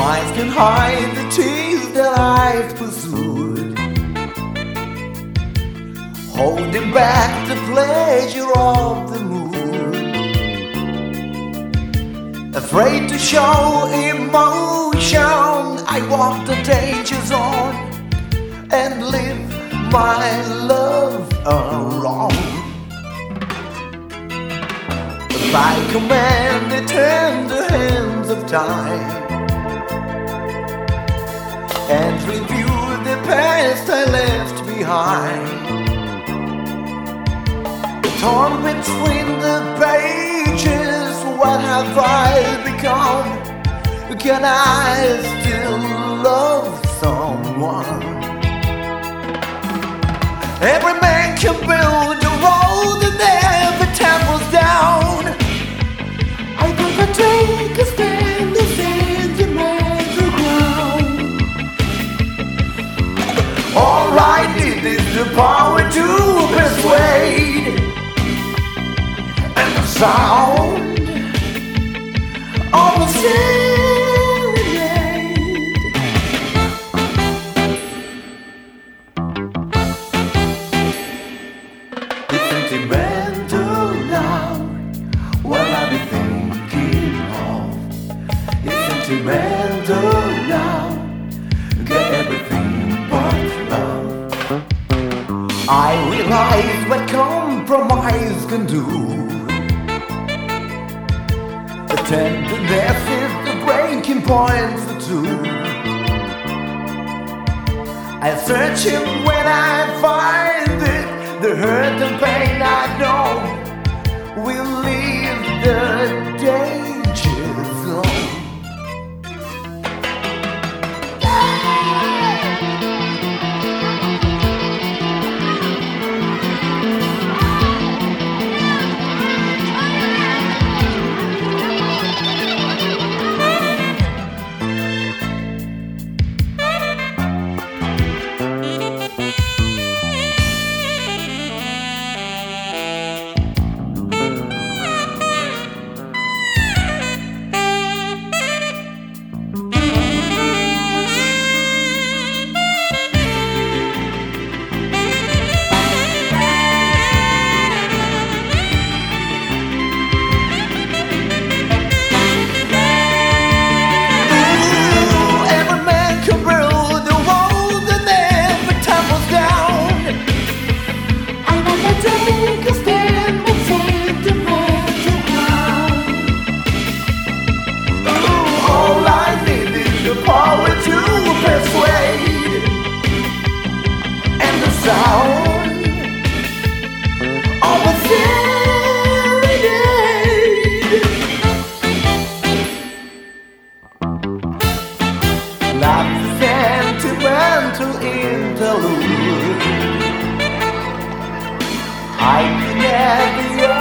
smiles can hide the tears that I've pursued. Holding back the pleasure of the mood. Afraid to show emotion, I walk the danger zone and live my love alone. But by command, the hands of time and review the past I left behind. Torn between the pages, what have I become? Can I still love someone? Every man can build the power to persuade and the sound of the serenade. I realize what compromise can do. The tenderness is the breaking point for two. I search it when I find it. The hurt and pain I know will in Delaware. I could never